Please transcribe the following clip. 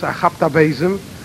Zij gaat daar bezem.